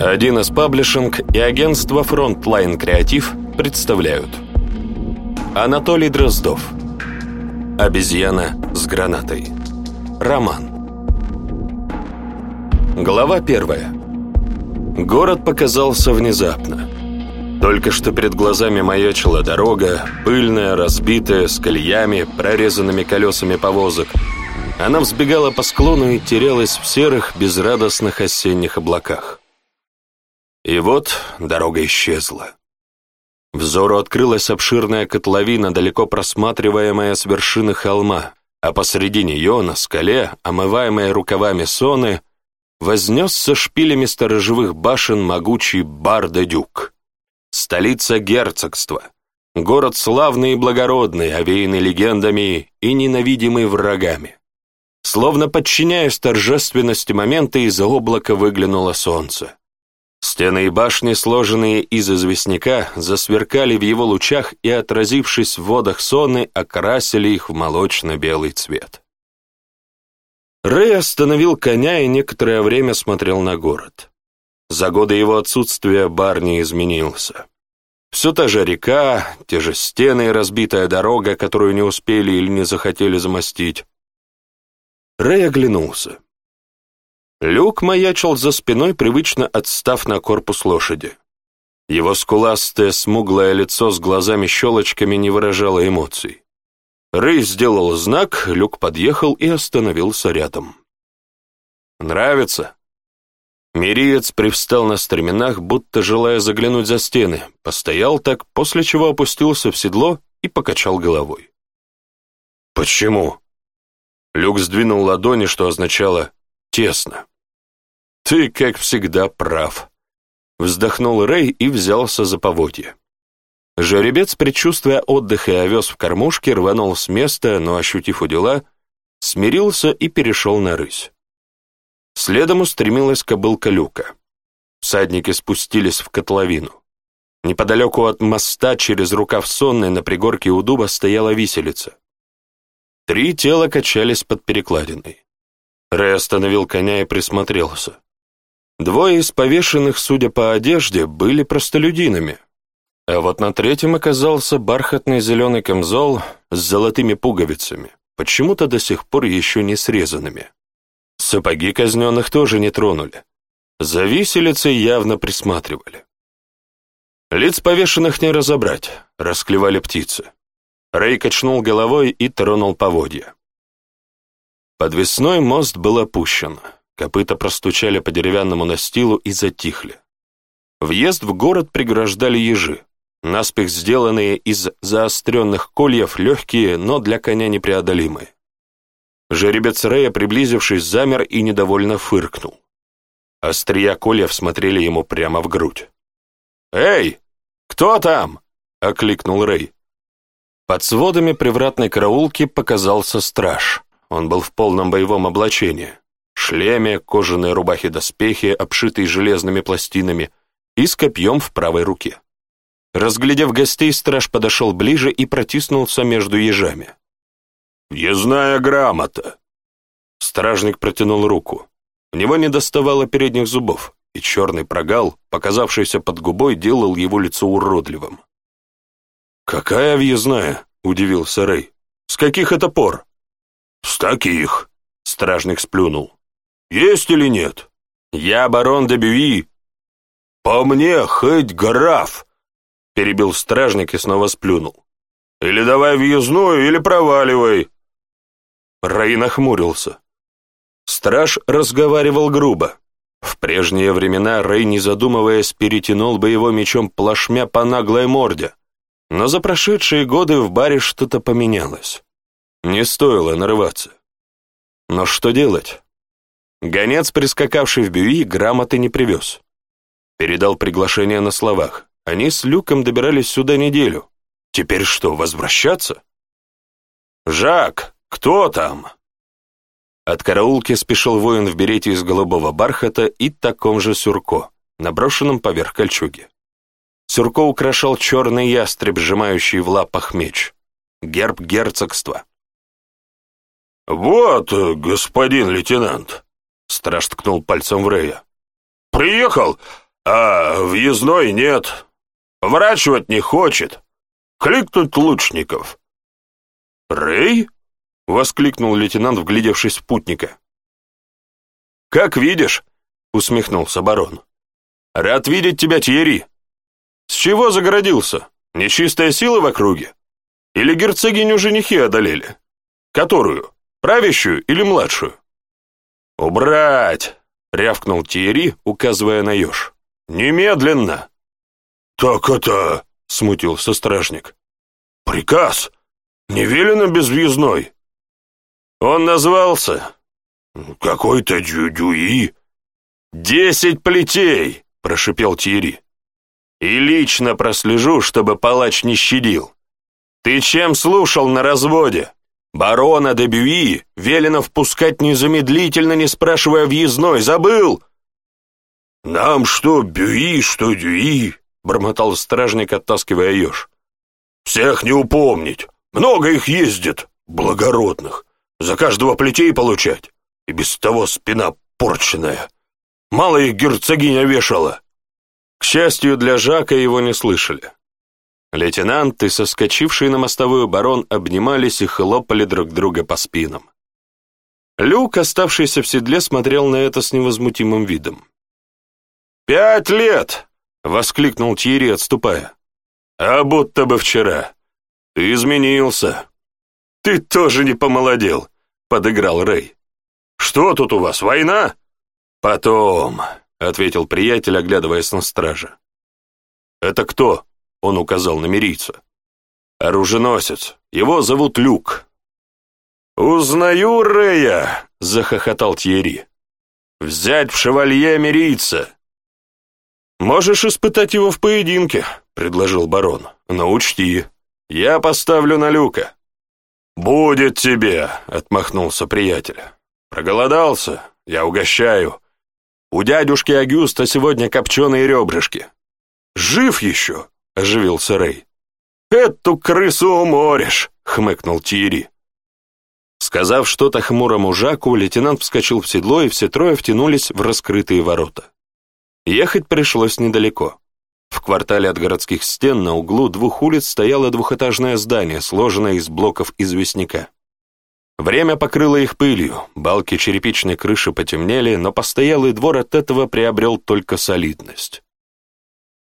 Один из паблишинг и агентство Frontline Creative представляют. Анатолий Дроздов. Обезьяна с гранатой Роман. Глава первая. Город показался внезапно. Только что перед глазами маячила дорога, пыльная, разбитая, с колеями, прорезанными колесами повозок. Она взбегала по склону и терялась в серых, безрадостных осенних облаках. И вот дорога исчезла. Взору открылась обширная котловина, далеко просматриваемая с вершины холма, а посреди нее, на скале, омываемая рукавами соны, вознесся шпилями сторожевых башен могучий Бардедюк, столица герцогства, город славный и благородный, овеянный легендами и ненавидимый врагами. Словно подчиняясь торжественности момента, из облака выглянуло солнце. Стены и башни, сложенные из известняка, засверкали в его лучах и, отразившись в водах соны, окрасили их в молочно-белый цвет. Рэй остановил коня и некоторое время смотрел на город. За годы его отсутствия бар не изменился. Все та же река, те же стены и разбитая дорога, которую не успели или не захотели замостить. Рэй оглянулся. Люк маячил за спиной, привычно отстав на корпус лошади. Его скуластое, смуглое лицо с глазами-щелочками не выражало эмоций. Рэй сделал знак, Люк подъехал и остановился рядом. «Нравится?» Мириец привстал на стременах, будто желая заглянуть за стены, постоял так, после чего опустился в седло и покачал головой. «Почему?» Люк сдвинул ладони, что означало тесно. «Ты, как всегда, прав», — вздохнул Рэй и взялся за поводья. Жеребец, предчувствуя отдых и овес в кормушке, рванул с места, но, ощутив у дела, смирился и перешел на рысь. Следом устремилась кобылка люка. Всадники спустились в котловину. Неподалеку от моста через рукав сонной на пригорке у дуба стояла виселица. Три тела качались под перекладиной. Рэй остановил коня и присмотрелся. Двое из повешенных, судя по одежде, были простолюдинами, а вот на третьем оказался бархатный зеленый камзол с золотыми пуговицами, почему-то до сих пор еще не срезанными. Сапоги казненных тоже не тронули. За виселицей явно присматривали. Лиц повешенных не разобрать, расклевали птицы. Рэй качнул головой и тронул поводья. Подвесной мост был опущен, копыта простучали по деревянному настилу и затихли. Въезд в город преграждали ежи, наспех сделанные из заостренных кольев легкие, но для коня непреодолимые. Жеребец Рея, приблизившись, замер и недовольно фыркнул. Острия кольев смотрели ему прямо в грудь. «Эй, кто там?» — окликнул Рэй. Под сводами привратной караулки показался страж. Он был в полном боевом облачении, шлеме, кожаные рубахи, доспехи, обшитые железными пластинами, и с копьем в правой руке. Разглядев гостей, страж подошел ближе и протиснулся между ежами. «Язная грамота!» Стражник протянул руку. У него не доставало передних зубов, и черный прогал, показавшийся под губой, делал его лицо уродливым. «Какая въездная?» — удивился Рэй. «С каких это пор?» «С таких!» — стражник сплюнул. «Есть или нет? Я барон де Бюи!» «По мне хоть граф!» — перебил стражник и снова сплюнул. «Или давай въездную, или проваливай!» Рэй нахмурился. Страж разговаривал грубо. В прежние времена Рэй, не задумываясь, перетянул бы его мечом плашмя по наглой морде. Но за прошедшие годы в баре что-то поменялось. Не стоило нарываться. Но что делать? Гонец, прискакавший в Бюи, грамоты не привез. Передал приглашение на словах. Они с Люком добирались сюда неделю. Теперь что, возвращаться? «Жак, кто там?» От караулки спешил воин в берете из голубого бархата и таком же сюрко, наброшенном поверх кольчуги. Сюрко украшал черный ястреб, сжимающий в лапах меч. Герб герцогства. «Вот, э, господин лейтенант», — страж ткнул пальцем в Рея. «Приехал, а въездной нет. Врачивать не хочет. Кликнуть лучников». «Рэй?» — воскликнул лейтенант, вглядевшись в путника. «Как видишь», — усмехнулся барон. «Рад видеть тебя, Тьерри. С чего загородился? Нечистая сила в округе? Или герцогиню женихи одолели? Которую?» Правящую или младшую?» «Убрать!» — рявкнул Тиери, указывая на еж. «Немедленно!» «Так это...» — смутился стражник. «Приказ! Не велено безвъездной!» «Он назвался...» «Какой-то дюдюи!» «Десять плетей!» — прошипел Тиери. «И лично прослежу, чтобы палач не щадил. Ты чем слушал на разводе?» Барона де Бюи велено впускать незамедлительно, не спрашивая въездной. Забыл!» «Нам что Бюи, что Дюи!» — бормотал стражник, оттаскивая еж. «Всех не упомнить. Много их ездит, благородных. За каждого плетей получать. И без того спина порченная. Мало их герцогиня вешала». К счастью для Жака его не слышали. Лейтенант и соскочивший на мостовую барон обнимались и хлопали друг друга по спинам. Люк, оставшийся в седле, смотрел на это с невозмутимым видом. «Пять лет!» — воскликнул Тьерри, отступая. «А будто бы вчера. Ты изменился. Ты тоже не помолодел», — подыграл Рэй. «Что тут у вас, война?» «Потом», — ответил приятель, оглядываясь на стража. «Это кто?» он указал на мирийца. «Оруженосец. Его зовут Люк». «Узнаю Рея!» — захохотал Тьерри. «Взять в шевалье мирийца!» «Можешь испытать его в поединке», — предложил барон. «Но учти, я поставлю на Люка». «Будет тебе!» — отмахнулся приятель. «Проголодался? Я угощаю. У дядюшки Агюста сегодня копченые ребрышки». «Жив еще!» — оживился Рэй. «Эту крысу уморишь!» — хмыкнул Тири. Сказав что-то хмурому Жаку, лейтенант вскочил в седло, и все трое втянулись в раскрытые ворота. Ехать пришлось недалеко. В квартале от городских стен на углу двух улиц стояло двухэтажное здание, сложенное из блоков известняка. Время покрыло их пылью, балки черепичной крыши потемнели, но постоялый двор от этого приобрел только солидность.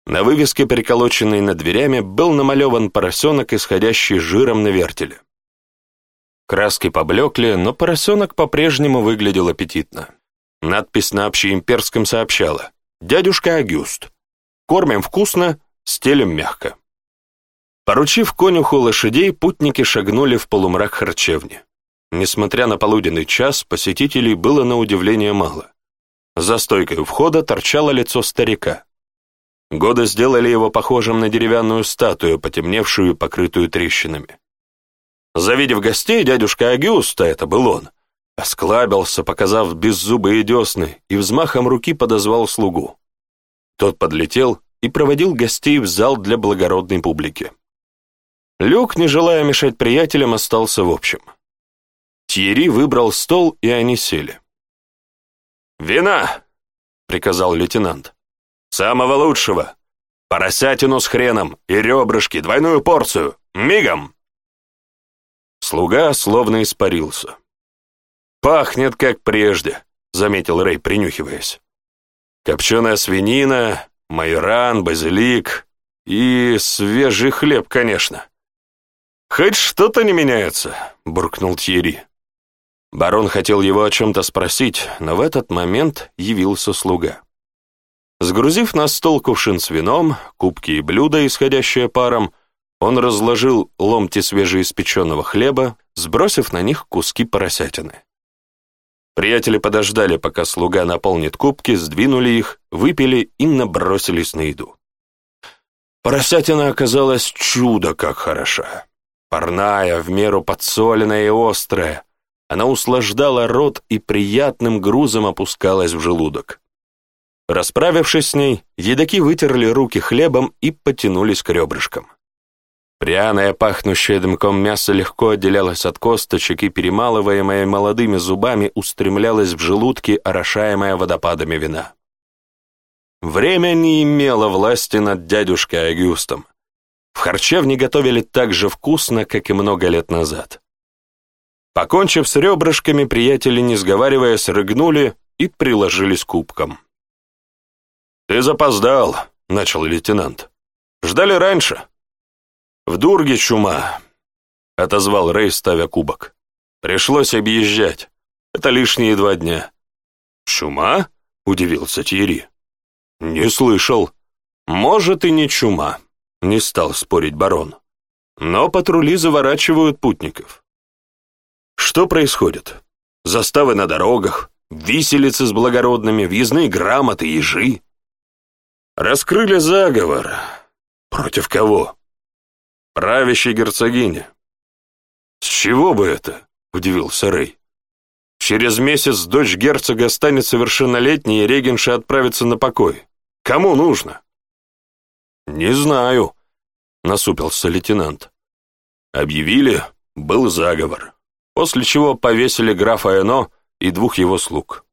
На вывеске, приколоченной над дверями, был намалеван поросенок, исходящий жиром на вертеле. Краски поблекли, но поросенок по-прежнему выглядел аппетитно. Надпись на общеимперском сообщала «Дядюшка Агюст. Кормим вкусно, стелим мягко». Поручив конюху лошадей, путники шагнули в полумрак харчевни. Несмотря на полуденный час, посетителей было на удивление мало. За стойкой у входа торчало лицо старика. Годы сделали его похожим на деревянную статую, потемневшую и покрытую трещинами. Завидев гостей, дядюшка Агюста, это был он, осклабился, показав беззубые десны, и взмахом руки подозвал слугу. Тот подлетел и проводил гостей в зал для благородной публики. Люк, не желая мешать приятелям, остался в общем. Тьерри выбрал стол, и они сели. «Вина!» — приказал лейтенант. Самого лучшего. Поросятину с хреном и ребрышки, двойную порцию. Мигом!» Слуга словно испарился. «Пахнет, как прежде», — заметил Рэй, принюхиваясь. «Копченая свинина, майоран, базилик и свежий хлеб, конечно». «Хоть что-то не меняется», — буркнул Тьерри. Барон хотел его о чем-то спросить, но в этот момент явился слуга. Сгрузив на стол кувшин с вином, кубки и блюда, исходящие паром, он разложил ломти свежеиспеченного хлеба, сбросив на них куски поросятины. Приятели подождали, пока слуга наполнит кубки, сдвинули их, выпили и набросились на еду. Поросятина оказалась чудо как хороша. Парная, в меру подсоленная и острая. Она услаждала рот и приятным грузом опускалась в желудок. Расправившись с ней, едоки вытерли руки хлебом и потянулись к ребрышкам. Пряное, пахнущее дымком мясо легко отделялось от косточек и, перемалываемое молодыми зубами, устремлялось в желудки, орошаемое водопадами вина. Время не имело власти над дядюшкой Агюстом. В харчевне готовили так же вкусно, как и много лет назад. Покончив с ребрышками, приятели, не сговариваясь, рыгнули и приложились к кубкам. «Ты запоздал», — начал лейтенант. «Ждали раньше». «В дурге чума», — отозвал Рей, ставя кубок. «Пришлось объезжать. Это лишние два дня». «Чума?» — удивился Тьерри. «Не слышал». «Может, и не чума», — не стал спорить барон. «Но патрули заворачивают путников». «Что происходит? Заставы на дорогах, виселицы с благородными, въездные грамоты, ежи?» Раскрыли заговор. Против кого? Правящей герцогини. С чего бы это? Удивился Рэй. Через месяц дочь герцога станет совершеннолетней, и регенша отправится на покой. Кому нужно? Не знаю, насупился лейтенант. Объявили, был заговор, после чего повесили графа Эно и двух его слуг.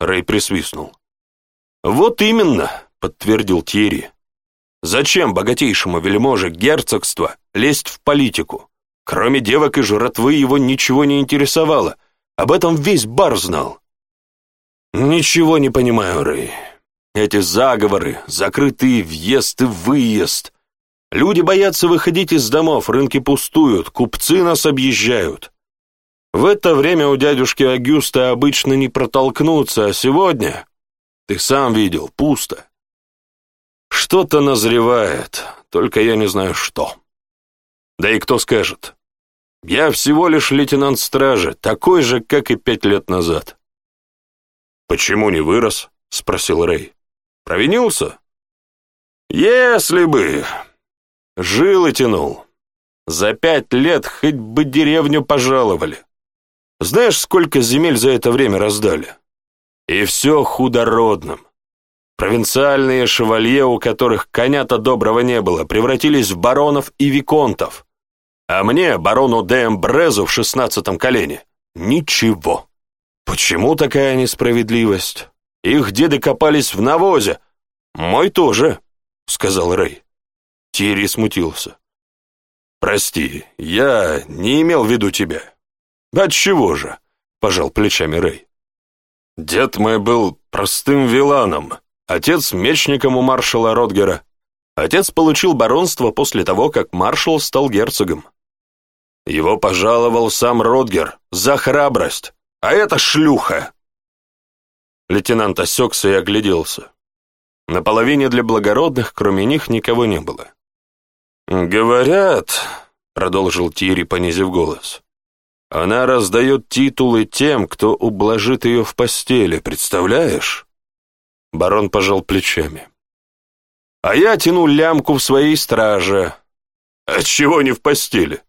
Рэй присвистнул. «Вот именно!» подтвердил Тьерри. «Зачем богатейшему вельможе герцогства лезть в политику? Кроме девок и жратвы его ничего не интересовало. Об этом весь бар знал». «Ничего не понимаю, Рэй. Эти заговоры, закрытые въезд и выезд. Люди боятся выходить из домов, рынки пустуют, купцы нас объезжают. В это время у дядюшки Агюста обычно не протолкнуться, а сегодня, ты сам видел, пусто. Что-то назревает, только я не знаю что. Да и кто скажет? Я всего лишь лейтенант стражи, такой же, как и пять лет назад. «Почему не вырос?» — спросил Рэй. «Провинился?» «Если бы!» Жил и тянул. За пять лет хоть бы деревню пожаловали. Знаешь, сколько земель за это время раздали? И все худородным. Провинциальные шевалье, у которых коня-то доброго не было, превратились в баронов и виконтов. А мне, барону де Эмбрезу в шестнадцатом колене, ничего. Почему такая несправедливость? Их деды копались в навозе. Мой тоже, сказал Рэй. Тири смутился. Прости, я не имел в виду тебя. Отчего же? пожал плечами Рэй. Дед мой был простым виланом, отец мечником у маршала Ротгера. Отец получил баронство после того, как маршал стал герцогом. Его пожаловал сам Ротгер за храбрость, а это шлюха. Лейтенант осекся и огляделся. На половине для благородных, кроме них, никого не было. «Говорят», — продолжил Тири, понизив голос, — «она раздает титулы тем, кто ублажит ее в постели, представляешь?» Барон пожал плечами. А я тяну лямку в своей страже. Отчего не в постели?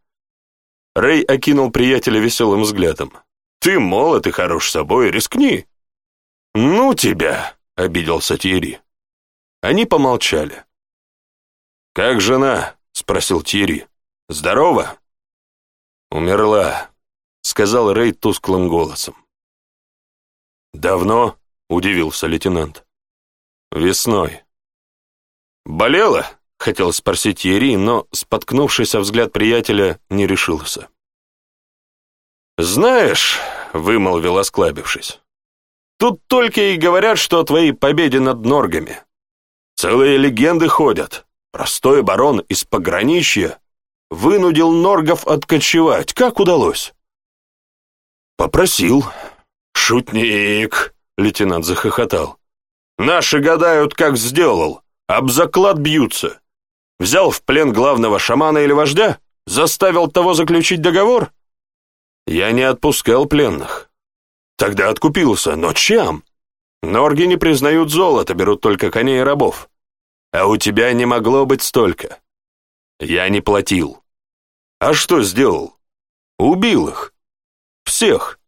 Рэй окинул приятеля веселым взглядом. Ты молод и хорош собой, рискни. Ну тебя, обиделся Тьерри. Они помолчали. «Как жена?» — спросил Тири. Здорово. «Умерла», — сказал Рэй тусклым голосом. «Давно?» — удивился лейтенант. Весной. «Болела?» — хотел спросить Ери, но, споткнувшись о взгляд приятеля, не решился. «Знаешь», — вымолвил, осклабившись, — «тут только и говорят, что о твоей победе над Норгами. Целые легенды ходят. Простой барон из пограничья вынудил Норгов откочевать. Как удалось?» «Попросил». «Шутник», — лейтенант захохотал. Наши гадают, как сделал, об заклад бьются. Взял в плен главного шамана или вождя? Заставил того заключить договор? Я не отпускал пленных. Тогда откупился, но чем? Норги не признают золото, берут только коней и рабов. А у тебя не могло быть столько. Я не платил. А что сделал? Убил их. Всех.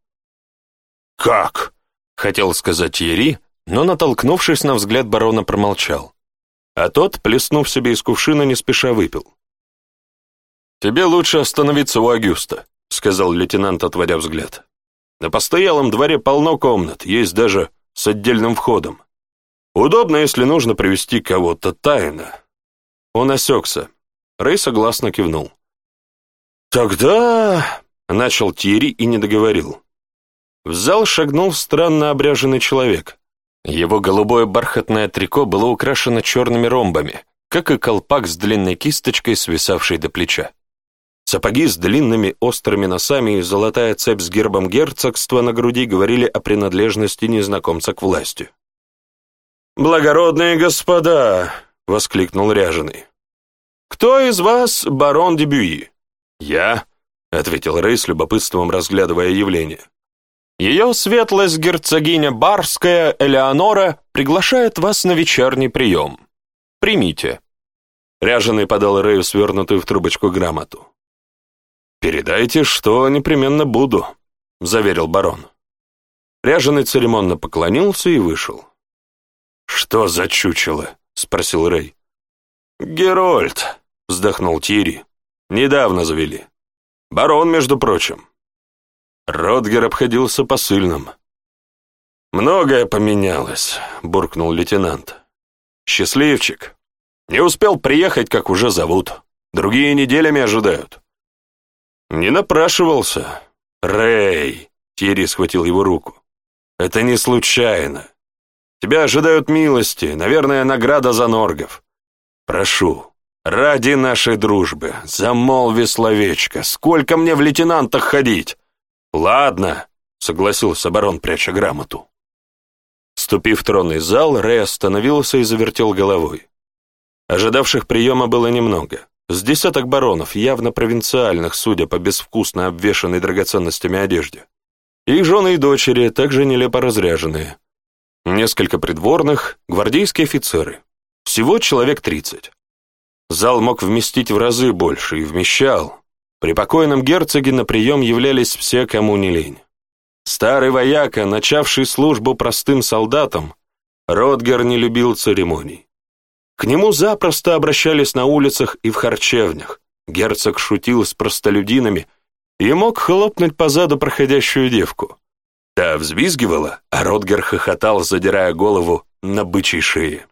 Как? Хотел сказать Ери, но, натолкнувшись на взгляд барона, промолчал. А тот, плеснув себе из кувшина, не спеша выпил. «Тебе лучше остановиться у Агюста», — сказал лейтенант, отводя взгляд. «На постоялом дворе полно комнат, есть даже с отдельным входом. Удобно, если нужно привести кого-то тайно». Он осекся. Рэй согласно кивнул. «Тогда...» — начал Тьерри и не договорил. В зал шагнул странно обряженный человек. Его голубое бархатное трико было украшено черными ромбами, как и колпак с длинной кисточкой, свисавшей до плеча. Сапоги с длинными острыми носами и золотая цепь с гербом герцогства на груди говорили о принадлежности незнакомца к власти. «Благородные господа!» — воскликнул ряженый. «Кто из вас барон Дебюи?» «Я», — ответил Рэй с любопытством, разглядывая явление. Ее светлость герцогиня Барская Элеонора приглашает вас на вечерний прием. Примите. Ряженый подал Рэю свернутую в трубочку грамоту. «Передайте, что непременно буду», — заверил барон. Ряженый церемонно поклонился и вышел. «Что за чучело?» — спросил Рэй. «Герольд», — вздохнул Тири. «Недавно завели. Барон, между прочим». Родгер обходился посыльным. «Многое поменялось», — буркнул лейтенант. «Счастливчик. Не успел приехать, как уже зовут. Другие неделями ожидают». «Не напрашивался. Рэй!» — Тири схватил его руку. «Это не случайно. Тебя ожидают милости, наверное, награда за норгов. Прошу, ради нашей дружбы, замолви словечко, сколько мне в лейтенантах ходить? «Ладно», — согласился барон, пряча грамоту. Ступив в тронный зал, Рэй остановился и завертел головой. Ожидавших приема было немного. С десяток баронов, явно провинциальных, судя по безвкусно обвешанной драгоценностями одежде. Их жены и дочери, также нелепо разряженные. Несколько придворных, гвардейские офицеры. Всего человек тридцать. Зал мог вместить в разы больше и вмещал, при покойном герцоге на прием являлись все, кому не лень. Старый вояка, начавший службу простым солдатом, Ротгер не любил церемоний. К нему запросто обращались на улицах и в харчевнях. Герцог шутил с простолюдинами и мог хлопнуть по заду проходящую девку. Та взвизгивала, а Ротгер хохотал, задирая голову на бычьей шее.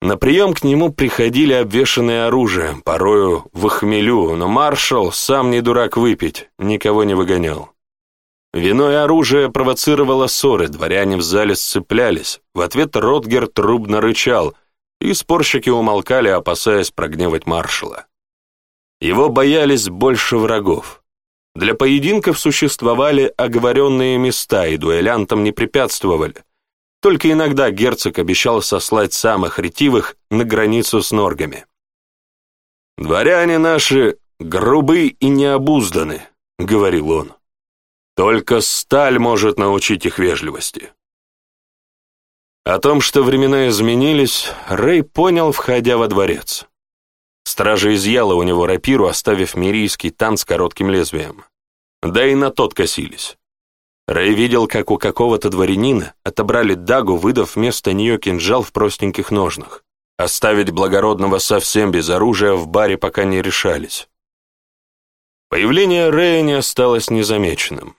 На прием к нему приходили обвешанные оружие, порою в хмелю, но маршал, сам не дурак выпить, никого не выгонял. Вино и оружие провоцировало ссоры, дворяне в зале сцеплялись, в ответ Ротгер трубно рычал, и спорщики умолкали, опасаясь прогневать маршала. Его боялись больше врагов. Для поединков существовали оговоренные места, и дуэлянтам не препятствовали, только иногда герцог обещал сослать самых ретивых на границу с норгами. «Дворяне наши грубы и необузданы», — говорил он. «Только сталь может научить их вежливости». О том, что времена изменились, Рэй понял, входя во дворец. Стража изъяла у него рапиру, оставив мирийский тан с коротким лезвием. Да и на тот косились. Рэй видел, как у какого-то дворянина отобрали дагу, выдав вместо нее кинжал в простеньких ножнах. Оставить благородного совсем без оружия в баре пока не решались. Появление Рэя не осталось незамеченным.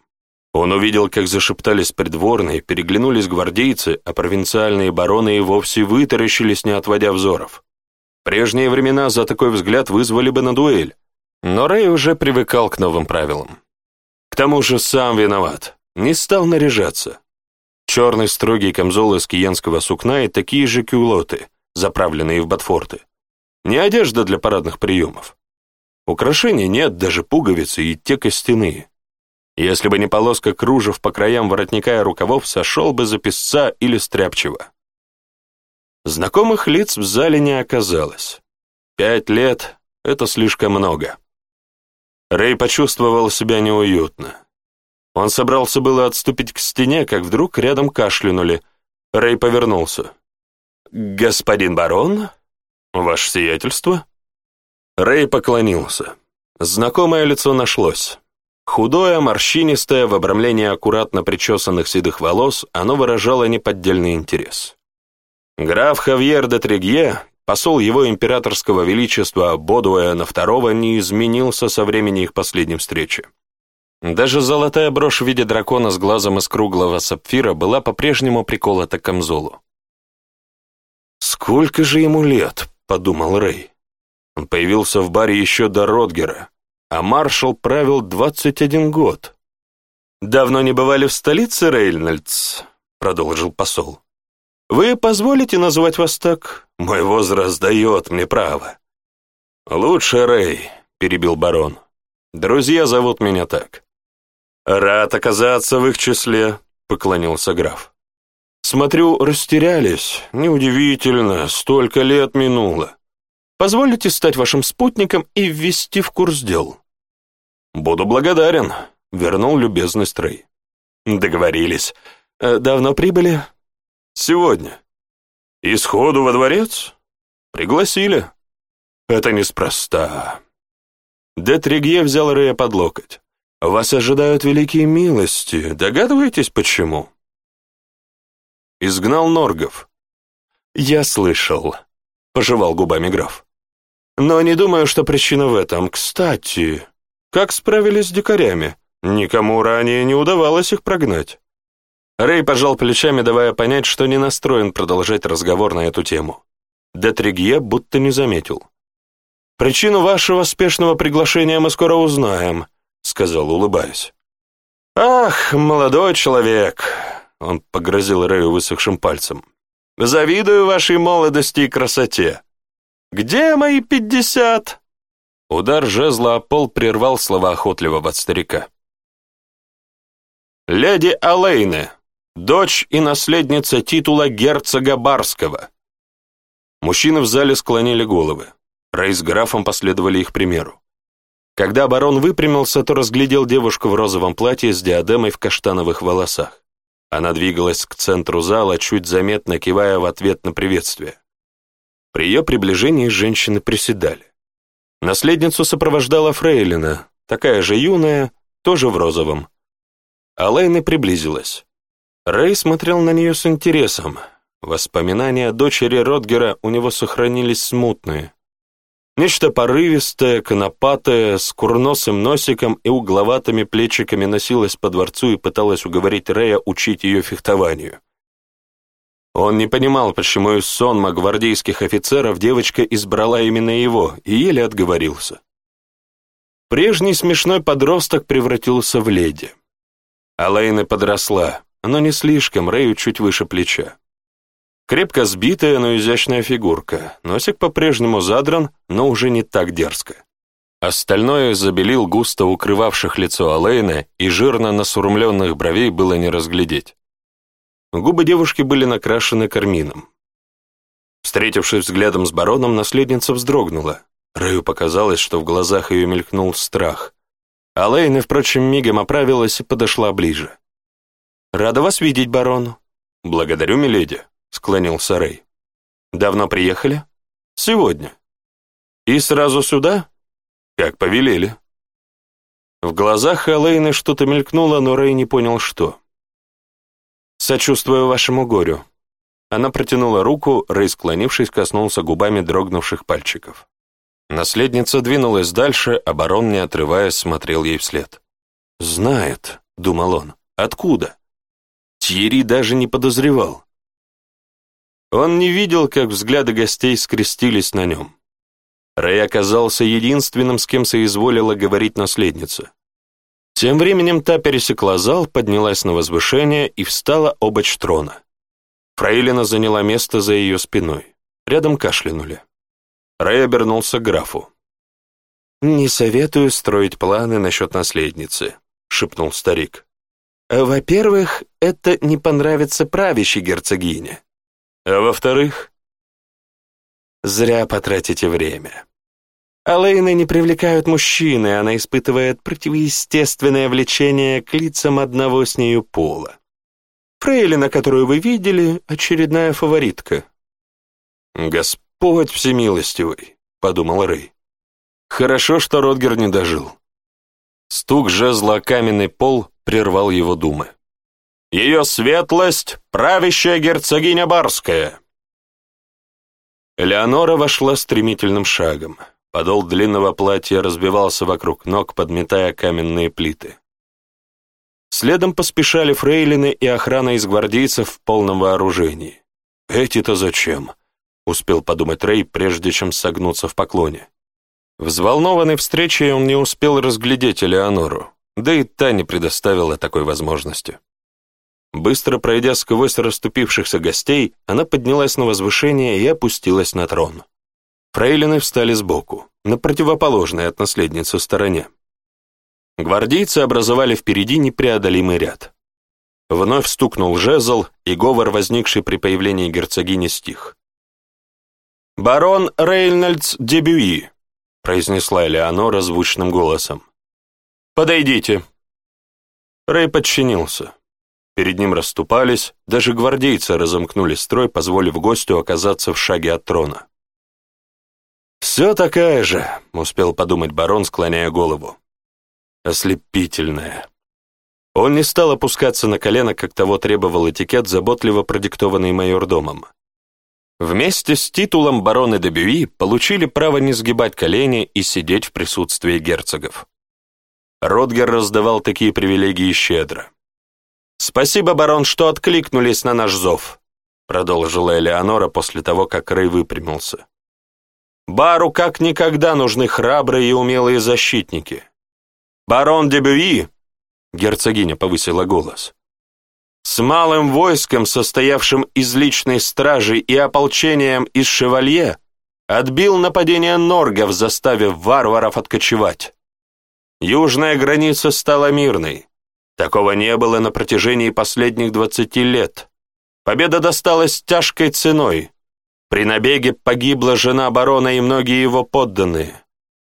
Он увидел, как зашептались придворные, переглянулись гвардейцы, а провинциальные бароны и вовсе вытаращились, не отводя взоров. Прежние времена за такой взгляд вызвали бы на дуэль, но Рэй уже привыкал к новым правилам. К тому же сам виноват. Не стал наряжаться. Черный строгий камзол из киенского сукна и такие же кюлоты, заправленные в ботфорты. Не одежда для парадных приемов. Украшений нет, даже пуговицы и те костяные. Если бы не полоска кружев по краям воротника и рукавов, сошел бы за песца или стряпчего. Знакомых лиц в зале не оказалось. Пять лет — это слишком много. Рэй почувствовал себя неуютно. Он собрался было отступить к стене, как вдруг рядом кашлянули. Рэй повернулся. «Господин барон? Ваше сиятельство?» Рэй поклонился. Знакомое лицо нашлось. Худое, морщинистое, в обрамлении аккуратно причесанных седых волос, оно выражало неподдельный интерес. Граф Хавьер де Трегье, посол его императорского величества Бодуэна II, не изменился со времени их последней встречи. Даже золотая брошь в виде дракона с глазом из круглого сапфира была по-прежнему приколота к камзолу. «Сколько же ему лет?» — подумал Рэй. Он появился в баре еще до Родгера, а маршал правил 21 год. «Давно не бывали в столице, Рейнольдс?» — продолжил посол. «Вы позволите назвать вас так? Мой возраст дает мне право». «Лучше, Рэй», — перебил барон. «Друзья зовут меня так». «Рад оказаться в их числе», — поклонился граф. «Смотрю, растерялись. Неудивительно, столько лет минуло. Позволите стать вашим спутником и ввести в курс дел?» «Буду благодарен», — вернул любезность Рэй. «Договорились. Э, давно прибыли?» «Сегодня». «Исходу во дворец?» «Пригласили». «Это неспроста». Детригье взял Рэя под локоть. Вас ожидают великие милости. Догадываетесь, почему? Изгнал Норгов. Я слышал, пожевал губами граф. Но не думаю, что причина в этом. Кстати, как справились с дикарями? Никому ранее не удавалось их прогнать. Рэй пожал плечами, давая понять, что не настроен продолжать разговор на эту тему. Детригье будто не заметил. «Причину вашего спешного приглашения мы скоро узнаем», — сказал, улыбаясь. «Ах, молодой человек!» — он погрозил Рэю высохшим пальцем. «Завидую вашей молодости и красоте! Где мои пятьдесят?» Удар жезла о пол прервал слова охотливого старика. «Леди Алейне, дочь и наследница титула герцога Барского». Мужчины в зале склонили головы. Рэй с графом последовали их примеру. Когда барон выпрямился, то разглядел девушку в розовом платье с диадемой в каштановых волосах. Она двигалась к центру зала, чуть заметно кивая в ответ на приветствие. При ее приближении женщины приседали. Наследницу сопровождала Фрейлина, такая же юная, тоже в розовом. Алэйна приблизилась. Рэй смотрел на нее с интересом. Воспоминания о дочери Родгера у него сохранились смутные. Нечто порывистое, конопатое, с курносым носиком и угловатыми плечиками носилось по дворцу и пыталось уговорить Рея учить ее фехтованию. Он не понимал, почему из сонма гвардейских офицеров девочка избрала именно его, и еле отговорился. Прежний смешной подросток превратился в леди. Алэйна подросла, но не слишком, Рэю чуть выше плеча. Крепко сбитая, но изящная фигурка, носик по-прежнему задран, но уже не так дерзко. Остальное забелил густо укрывавших лицо Алейна, и жирно насурмленных бровей было не разглядеть. Губы девушки были накрашены кармином. Встретившись взглядом с бароном, наследница вздрогнула. Раю показалось, что в глазах ее мелькнул страх. Алейна, впрочем, мигом оправилась и подошла ближе. «Рада вас видеть, барон». «Благодарю, миледи», — склонился Рэй. «Давно приехали?» «Сегодня». «И сразу сюда?» «Как повелели». В глазах Элейны что-то мелькнуло, но Рэй не понял, что. «Сочувствую вашему горю». Она протянула руку, Рэй, склонившись, коснулся губами дрогнувших пальчиков. Наследница двинулась дальше, оборон не отрываясь, смотрел ей вслед. «Знает», — думал он, — «откуда?» Тьерри даже не подозревал. Он не видел, как взгляды гостей скрестились на нем. Рэй оказался единственным, с кем соизволила говорить наследница. Тем временем та пересекла зал, поднялась на возвышение и встала обочь трона. Фрейлина заняла место за ее спиной. Рядом кашлянули. Рэй обернулся к графу. «Не советую строить планы насчет наследницы», — шепнул старик. «Во-первых, это не понравится правящей герцогине. А во-вторых, зря потратите время. Алэйна не привлекают мужчины, она испытывает противоестественное влечение к лицам одного с нею пола. Фрейлина, которую вы видели, очередная фаворитка. «Господь всемилостивый», — подумал Рэй. «Хорошо, что Родгер не дожил». Стук жезла каменный пол прервал его думы. Ее светлость — правящая герцогиня Барская!» Элеонора вошла стремительным шагом. Подол длинного платья разбивался вокруг ног, подметая каменные плиты. Следом поспешали фрейлины и охрана из гвардейцев в полном вооружении. «Эти-то зачем?» — успел подумать Рэй, прежде чем согнуться в поклоне. Взволнованный встречей он не успел разглядеть Элеонору, да и та не предоставила такой возможности. Быстро пройдя сквозь расступившихся гостей, она поднялась на возвышение и опустилась на трон. Фрейлины встали сбоку, на противоположной от наследницы стороне. Гвардейцы образовали впереди непреодолимый ряд. Вновь стукнул жезл, и говор, возникший при появлении герцогини, стих. «Барон Рейнольдс Дебюи», — произнесла Элеонора звучным голосом. «Подойдите». Рей подчинился. Перед ним расступались, даже гвардейцы разомкнули строй, позволив гостю оказаться в шаге от трона. «Все такая же», — успел подумать барон, склоняя голову. «Ослепительная». Он не стал опускаться на колено, как того требовал этикет, заботливо продиктованный майордомом. Вместе с титулом бароны де Бюи получили право не сгибать колени и сидеть в присутствии герцогов. Ротгер раздавал такие привилегии щедро. «Спасибо, барон, что откликнулись на наш зов», — продолжила Элеонора после того, как Рэй выпрямился. «Бару как никогда нужны храбрые и умелые защитники. Барон Дебюи», герцогиня повысила голос, — «с малым войском, состоявшим из личной стражи и ополчением из шевалье, отбил нападение норгов, заставив варваров откочевать. Южная граница стала мирной». Такого не было на протяжении последних 20 лет. Победа досталась тяжкой ценой. При набеге погибла жена барона и многие его подданные.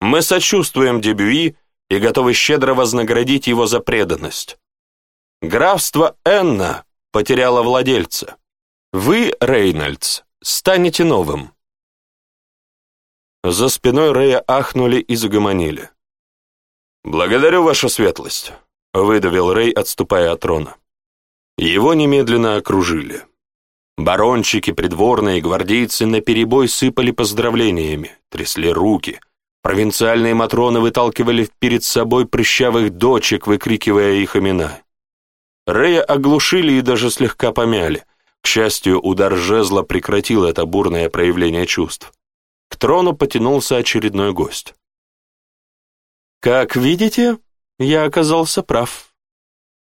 Мы сочувствуем Дебюи и готовы щедро вознаградить его за преданность. Графство Энна потеряло владельца. Вы, Рейнольдс, станете новым. За спиной Рея ахнули и загомонили. «Благодарю, ваша светлость выдавил Рэй, отступая от трона. Его немедленно окружили. Барончики, придворные, гвардейцы наперебой сыпали поздравлениями, трясли руки. Провинциальные матроны выталкивали перед собой прыщавых дочек, выкрикивая их имена. Рэя оглушили и даже слегка помяли. К счастью, удар жезла прекратил это бурное проявление чувств. К трону потянулся очередной гость. «Как видите, я оказался прав.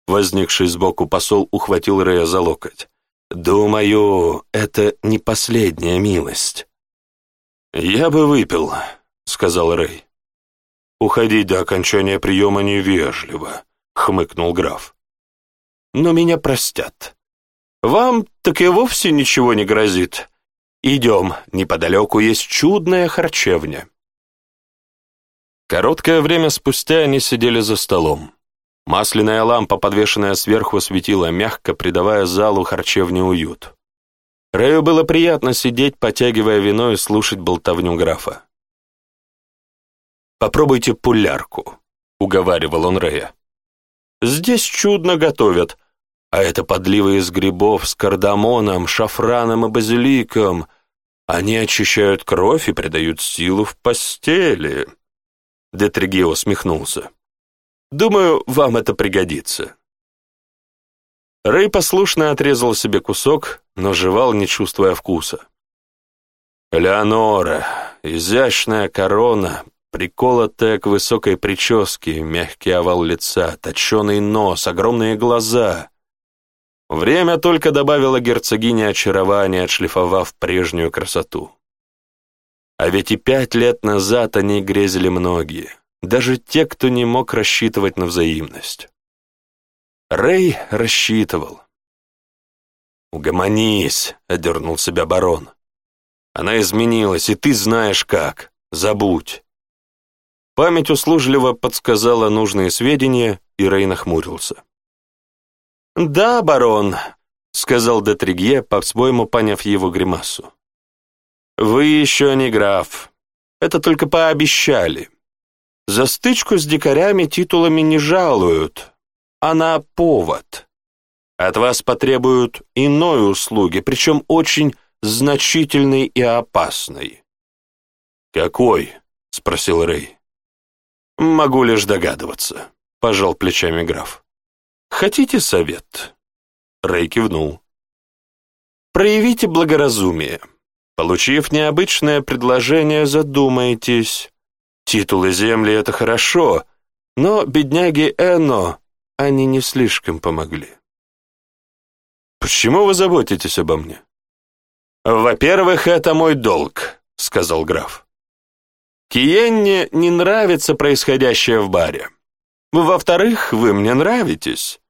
Возникший сбоку посол ухватил Рея за локоть. «Думаю, это не последняя милость». «Я бы выпил», — сказал Рэй. «Уходить до окончания приема невежливо», — хмыкнул граф. «Но меня простят. Вам так и вовсе ничего не грозит. Идем, неподалеку есть чудная харчевня». Короткое время спустя они сидели за столом. Масляная лампа, подвешенная сверху, светила мягко, придавая залу харчевни уют. Рэю было приятно сидеть, потягивая вино и слушать болтовню графа. «Попробуйте пулярку», — уговаривал он Рэя. «Здесь чудно готовят, а это подливы из грибов с кардамоном, шафраном и базиликом. Они очищают кровь и придают силу в постели». Детригио усмехнулся. «Думаю, вам это пригодится». Рэй послушно отрезал себе кусок, но жевал, не чувствуя вкуса. Леонора, изящная корона, приколотая к высокой прическе, мягкий овал лица, точеный нос, огромные глаза. Время только добавило герцогине очарования, отшлифовав прежнюю красоту. А ведь и пять лет назад они грезили многие, даже те, кто не мог рассчитывать на взаимность. Рэй рассчитывал. «Угомонись», — одернул себя барон. «Она изменилась, и ты знаешь как. Забудь». Память услужливо подсказала нужные сведения, и Рэй нахмурился. «Да, барон», — сказал Детригье, по-своему поняв его гримасу. Вы еще не граф. Это только пообещали. За стычку с дикарями титулами не жалуют. Она повод. От вас потребуют иной услуги, причем очень значительной и опасной. «Какой?» — спросил Рэй. «Могу лишь догадываться», — пожал плечами граф. «Хотите совет?» Рэй кивнул. «Проявите благоразумие». Получив необычное предложение, задумайтесь. Титулы земли — это хорошо, но бедняги Эно они не слишком помогли. «Почему вы заботитесь обо мне?» «Во-первых, это мой долг», — сказал граф. «Киенне не нравится происходящее в баре. Во-вторых, вы мне нравитесь.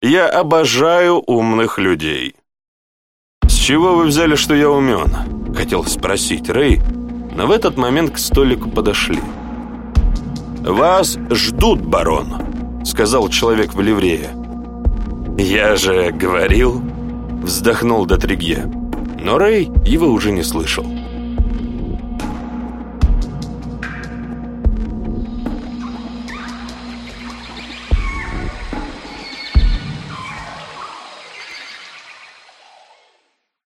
Я обожаю умных людей чего вы взяли, что я умен?» — хотел спросить Рэй, но в этот момент к столику подошли. «Вас ждут, барон», — сказал человек в ливрее. «Я же говорил», — вздохнул Дотригье, но Рэй его уже не слышал.